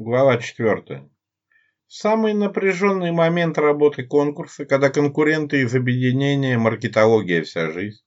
Глава 4. Самый напряженный момент работы конкурса, когда конкуренты из объединения «Маркетология. Вся жизнь»,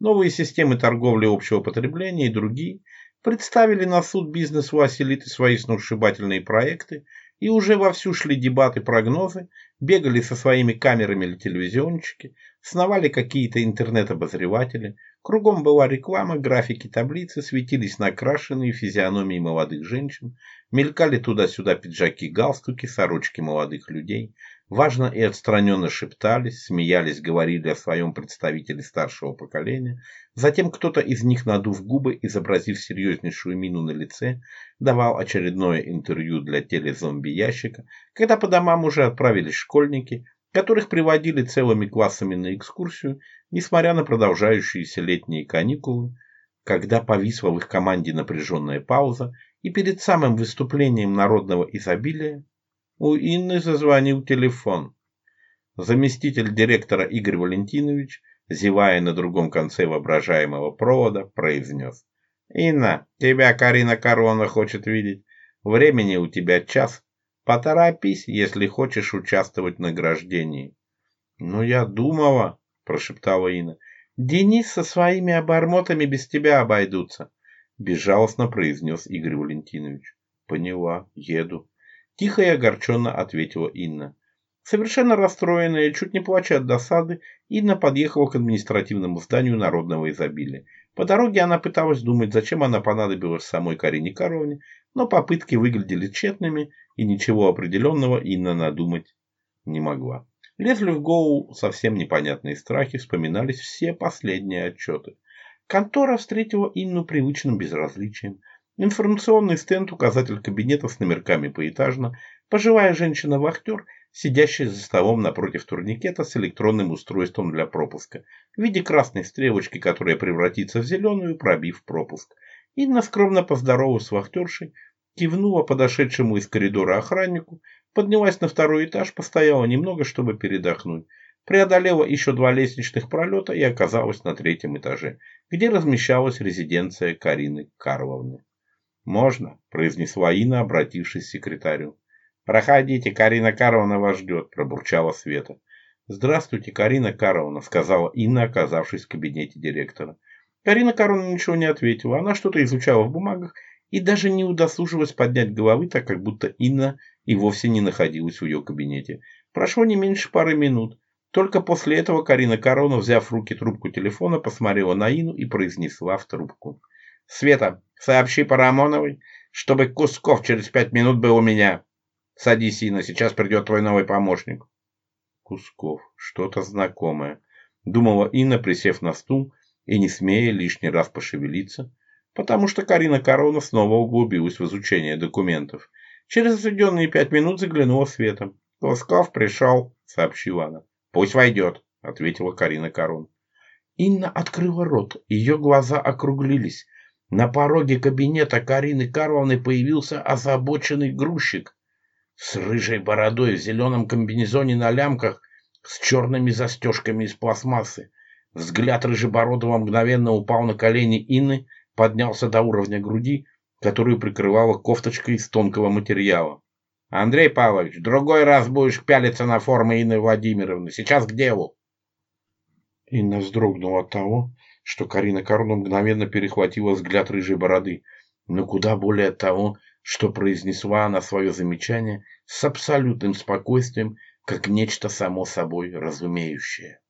новые системы торговли общего потребления и другие представили на суд бизнес-власть свои сногсшибательные проекты и уже вовсю шли дебаты-прогнозы, бегали со своими камерами или телевизиончики, Сновали какие-то интернет-обозреватели, кругом была реклама, графики, таблицы, светились накрашенные физиономии молодых женщин, мелькали туда-сюда пиджаки, галстуки, сорочки молодых людей, важно и отстраненно шептались, смеялись, говорили о своем представителе старшего поколения. Затем кто-то из них, надув губы, изобразив серьезнейшую мину на лице, давал очередное интервью для телезомби-ящика, когда по домам уже отправились школьники, которых приводили целыми классами на экскурсию, несмотря на продолжающиеся летние каникулы, когда повисла в их команде напряженная пауза, и перед самым выступлением народного изобилия у Инны зазвонил телефон. Заместитель директора Игорь Валентинович, зевая на другом конце воображаемого провода, произнес. «Инна, тебя Карина Корона хочет видеть. Времени у тебя час, Поторопись, если хочешь участвовать в награждении. Но я думала, прошептала Инна. Денис со своими обормотами без тебя обойдутся, безжалостно произнес Игорь Валентинович. Поняла, еду. Тихо и огорченно ответила Инна совершенно расстроенная, чуть не плача от досады, Инна подъехала к административному зданию народного изобилия. По дороге она пыталась думать, зачем она понадобилась самой Карине Каровне, но попытки выглядели тщетными, и ничего определенного Инна надумать не могла. Лезли в голову совсем непонятные страхи, вспоминались все последние отчеты. Контора встретила Инну привычным безразличием – Информационный стенд, указатель кабинета с номерками поэтажно, пожилая женщина-вахтер сидящий за столом напротив турникета с электронным устройством для пропуска, в виде красной стрелочки, которая превратится в зеленую, пробив пропуск. Инна скромно поздоровалась с вахтершей, кивнула подошедшему из коридора охраннику, поднялась на второй этаж, постояла немного, чтобы передохнуть, преодолела еще два лестничных пролета и оказалась на третьем этаже, где размещалась резиденция Карины Карловны. «Можно», – произнесла Инна, обратившись к секретарю. «Проходите, Карина Каровна вас ждет», – пробурчала Света. «Здравствуйте, Карина Каровна», – сказала Инна, оказавшись в кабинете директора. Карина Каровна ничего не ответила. Она что-то изучала в бумагах и даже не удосужилась поднять головы, так как будто Инна и вовсе не находилась в ее кабинете. Прошло не меньше пары минут. Только после этого Карина Карона, взяв в руки трубку телефона, посмотрела на Инну и произнесла в трубку. «Света, сообщи Парамоновой, чтобы Кусков через пять минут был у меня». Садись, Инна, сейчас придет твой новый помощник. Кусков, что-то знакомое. Думала Инна, присев на стул и не смея лишний раз пошевелиться, потому что Карина Корона снова углубилась в изучение документов. Через отведенные пять минут заглянула Света. «Ласкав пришел», — сообщила она. «Пусть войдет», — ответила Карина Корон. Инна открыла рот, ее глаза округлились. На пороге кабинета Карины Карловны появился озабоченный грузчик с рыжей бородой, в зеленом комбинезоне на лямках, с черными застежками из пластмассы. Взгляд рыжебородого мгновенно упал на колени Инны, поднялся до уровня груди, которую прикрывала кофточка из тонкого материала. «Андрей Павлович, другой раз будешь пялиться на формы Инны Владимировны. Сейчас к делу!» Инна вздрогнула от того, что Карина Карну мгновенно перехватила взгляд рыжей бороды, но куда более того, что произнесла она свое замечание с абсолютным спокойствием, как нечто само собой разумеющее.